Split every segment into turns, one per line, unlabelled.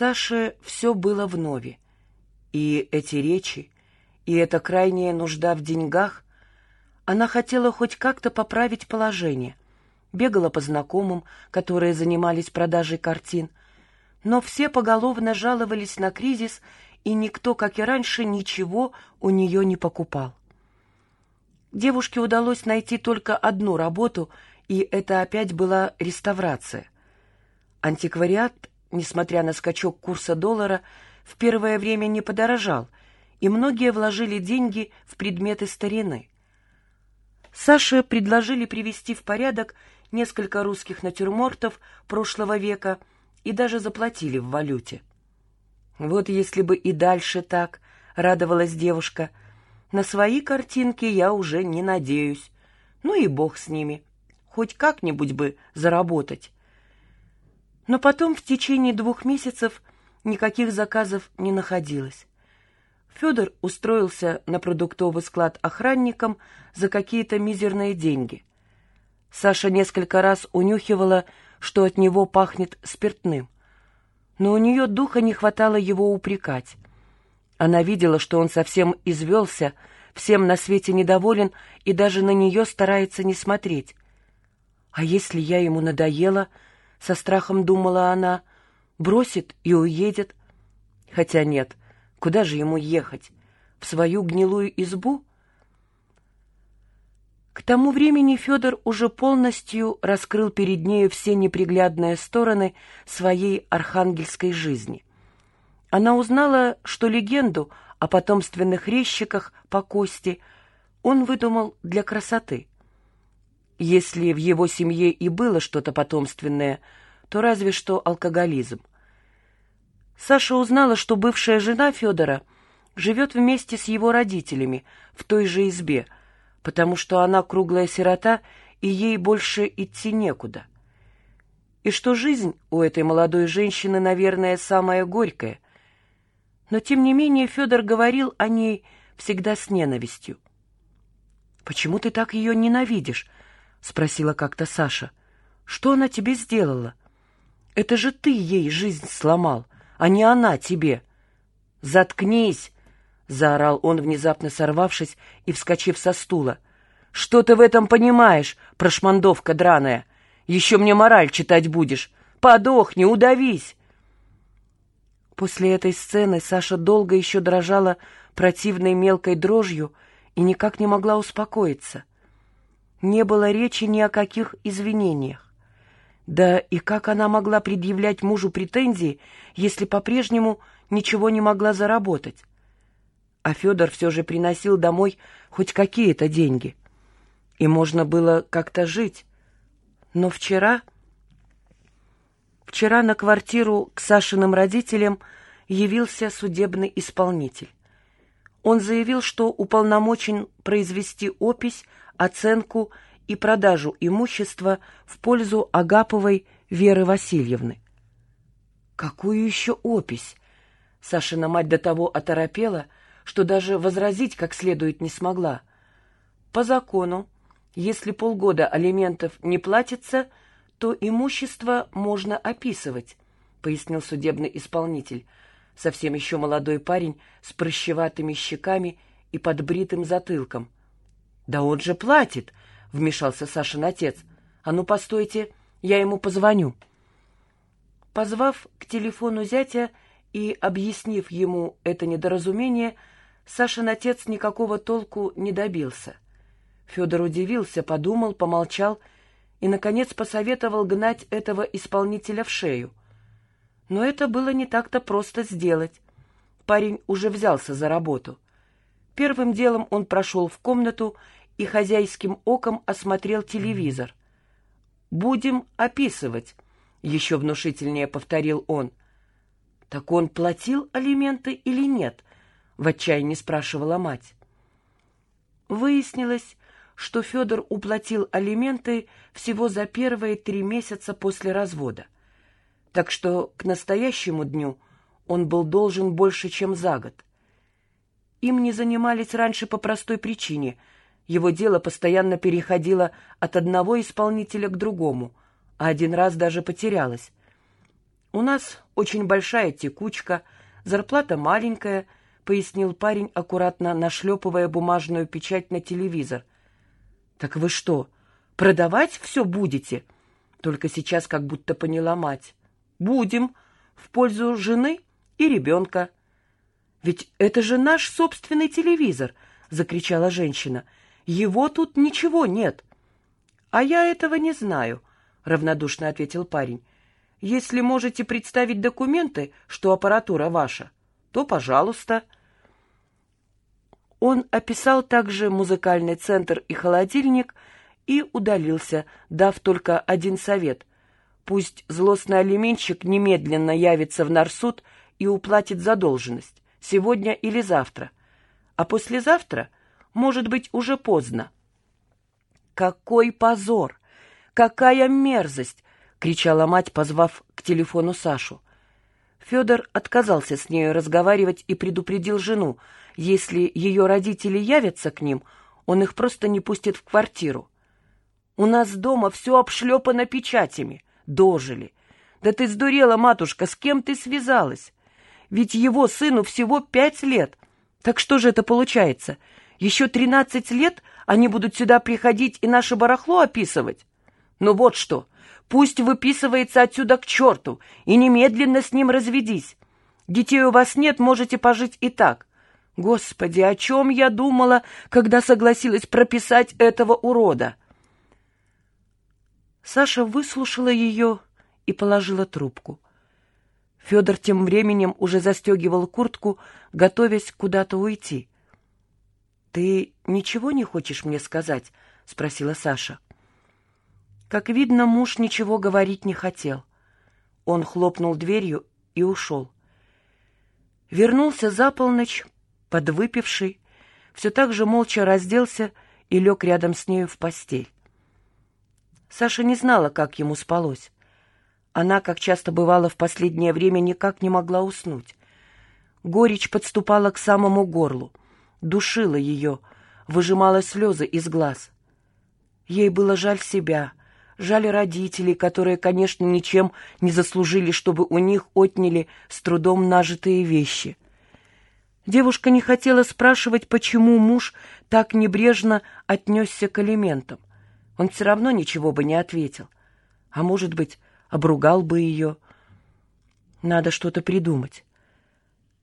Саше все было вновь. И эти речи, и эта крайняя нужда в деньгах. Она хотела хоть как-то поправить положение. Бегала по знакомым, которые занимались продажей картин. Но все поголовно жаловались на кризис, и никто, как и раньше, ничего у нее не покупал. Девушке удалось найти только одну работу, и это опять была реставрация. Антиквариат, несмотря на скачок курса доллара, в первое время не подорожал, и многие вложили деньги в предметы старины. Саше предложили привести в порядок несколько русских натюрмортов прошлого века и даже заплатили в валюте. Вот если бы и дальше так, радовалась девушка, на свои картинки я уже не надеюсь. Ну и бог с ними. Хоть как-нибудь бы заработать. Но потом в течение двух месяцев никаких заказов не находилось. Федор устроился на продуктовый склад охранником за какие-то мизерные деньги. Саша несколько раз унюхивала, что от него пахнет спиртным. Но у нее духа не хватало его упрекать. Она видела, что он совсем извелся, всем на свете недоволен и даже на нее старается не смотреть. «А если я ему надоела?» — со страхом думала она. «Бросит и уедет». Хотя нет, куда же ему ехать? В свою гнилую избу? К тому времени Федор уже полностью раскрыл перед нею все неприглядные стороны своей архангельской жизни. Она узнала, что легенду о потомственных резчиках по кости он выдумал для красоты. Если в его семье и было что-то потомственное, то разве что алкоголизм. Саша узнала, что бывшая жена Федора живет вместе с его родителями в той же избе, потому что она круглая сирота, и ей больше идти некуда. И что жизнь у этой молодой женщины, наверное, самая горькая. Но, тем не менее, Федор говорил о ней всегда с ненавистью. «Почему ты так ее ненавидишь?» — спросила как-то Саша. «Что она тебе сделала? Это же ты ей жизнь сломал, а не она тебе». «Заткнись!» — заорал он, внезапно сорвавшись и вскочив со стула. «Что ты в этом понимаешь, прошмандовка драная? Еще мне мораль читать будешь. Подохни, удавись!» После этой сцены Саша долго еще дрожала противной мелкой дрожью и никак не могла успокоиться не было речи ни о каких извинениях. Да и как она могла предъявлять мужу претензии, если по-прежнему ничего не могла заработать? А Федор все же приносил домой хоть какие-то деньги. И можно было как-то жить. Но вчера... Вчера на квартиру к Сашиным родителям явился судебный исполнитель. Он заявил, что уполномочен произвести опись оценку и продажу имущества в пользу Агаповой Веры Васильевны. Какую еще опись? Сашина мать до того оторопела, что даже возразить как следует не смогла. По закону, если полгода алиментов не платится, то имущество можно описывать, пояснил судебный исполнитель, совсем еще молодой парень с прыщеватыми щеками и подбритым затылком — «Да он же платит!» — вмешался Сашин отец. «А ну, постойте, я ему позвоню». Позвав к телефону зятя и объяснив ему это недоразумение, Сашин отец никакого толку не добился. Федор удивился, подумал, помолчал и, наконец, посоветовал гнать этого исполнителя в шею. Но это было не так-то просто сделать. Парень уже взялся за работу. Первым делом он прошел в комнату и хозяйским оком осмотрел телевизор. «Будем описывать», — еще внушительнее повторил он. «Так он платил алименты или нет?» — в отчаянии спрашивала мать. Выяснилось, что Федор уплатил алименты всего за первые три месяца после развода. Так что к настоящему дню он был должен больше, чем за год. Им не занимались раньше по простой причине — его дело постоянно переходило от одного исполнителя к другому, а один раз даже потерялось. «У нас очень большая текучка, зарплата маленькая», — пояснил парень, аккуратно нашлепывая бумажную печать на телевизор. «Так вы что, продавать все будете?» Только сейчас как будто поняла мать. «Будем, в пользу жены и ребенка». «Ведь это же наш собственный телевизор!» — закричала женщина. «Его тут ничего нет». «А я этого не знаю», — равнодушно ответил парень. «Если можете представить документы, что аппаратура ваша, то пожалуйста». Он описал также музыкальный центр и холодильник и удалился, дав только один совет. Пусть злостный алименщик немедленно явится в Нарсуд и уплатит задолженность, сегодня или завтра. А послезавтра, может быть, уже поздно. «Какой позор! Какая мерзость!» — кричала мать, позвав к телефону Сашу. Федор отказался с нею разговаривать и предупредил жену, если ее родители явятся к ним, он их просто не пустит в квартиру. «У нас дома все обшлепано печатями. Дожили. Да ты сдурела, матушка, с кем ты связалась? Ведь его сыну всего пять лет. Так что же это получается? Еще тринадцать лет они будут сюда приходить и наше барахло описывать? Ну вот что, пусть выписывается отсюда к черту, и немедленно с ним разведись. Детей у вас нет, можете пожить и так. Господи, о чем я думала, когда согласилась прописать этого урода? Саша выслушала ее и положила трубку. Федор тем временем уже застегивал куртку, готовясь куда-то уйти. «Ты ничего не хочешь мне сказать?» — спросила Саша. Как видно, муж ничего говорить не хотел. Он хлопнул дверью и ушел. Вернулся за полночь, подвыпивший, все так же молча разделся и лег рядом с нею в постель. Саша не знала, как ему спалось. Она, как часто бывало в последнее время, никак не могла уснуть. Горечь подступала к самому горлу душила ее, выжимала слезы из глаз. Ей было жаль себя, жаль родителей, которые, конечно, ничем не заслужили, чтобы у них отняли с трудом нажитые вещи. Девушка не хотела спрашивать, почему муж так небрежно отнесся к алиментам. Он все равно ничего бы не ответил. А может быть, обругал бы ее. Надо что-то придумать.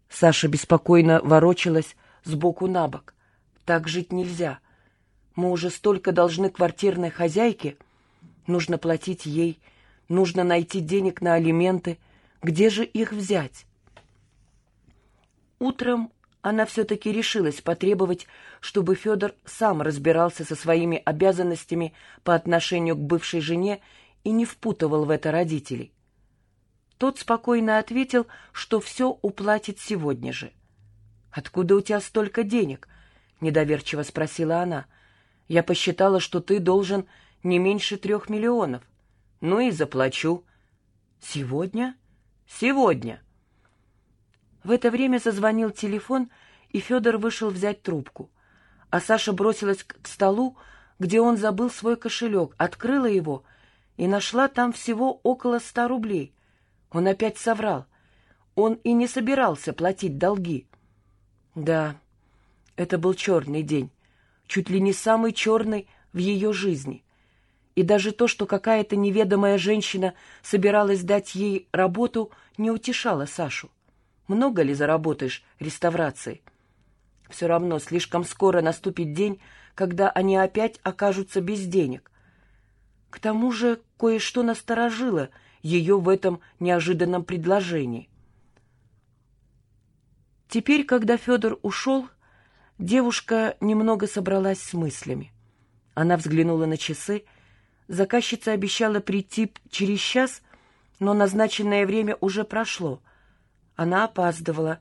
Саша беспокойно ворочалась, сбоку на бок. Так жить нельзя. Мы уже столько должны квартирной хозяйке. Нужно платить ей, нужно найти денег на алименты. Где же их взять? Утром она все-таки решилась потребовать, чтобы Федор сам разбирался со своими обязанностями по отношению к бывшей жене и не впутывал в это родителей. Тот спокойно ответил, что все уплатит сегодня же. «Откуда у тебя столько денег?» — недоверчиво спросила она. «Я посчитала, что ты должен не меньше трех миллионов. Ну и заплачу». «Сегодня?» «Сегодня». В это время зазвонил телефон, и Федор вышел взять трубку. А Саша бросилась к столу, где он забыл свой кошелек, открыла его и нашла там всего около ста рублей. Он опять соврал. Он и не собирался платить долги. Да, это был черный день, чуть ли не самый черный в ее жизни. И даже то, что какая-то неведомая женщина собиралась дать ей работу, не утешало Сашу. Много ли заработаешь реставрацией? Все равно слишком скоро наступит день, когда они опять окажутся без денег. К тому же кое-что насторожило ее в этом неожиданном предложении. Теперь, когда Федор ушел, девушка немного собралась с мыслями. Она взглянула на часы. Заказчица обещала прийти через час, но назначенное время уже прошло. Она опаздывала,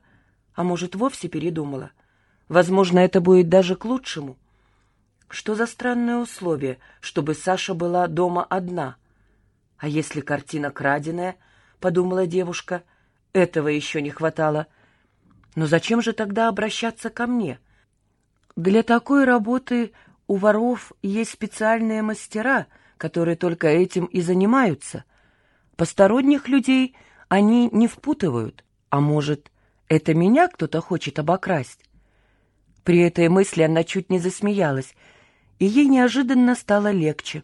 а может, вовсе передумала. Возможно, это будет даже к лучшему. Что за странное условие, чтобы Саша была дома одна? А если картина краденая, — подумала девушка, — этого еще не хватало — но зачем же тогда обращаться ко мне? Для такой работы у воров есть специальные мастера, которые только этим и занимаются. Посторонних людей они не впутывают, а может, это меня кто-то хочет обокрасть? При этой мысли она чуть не засмеялась, и ей неожиданно стало легче.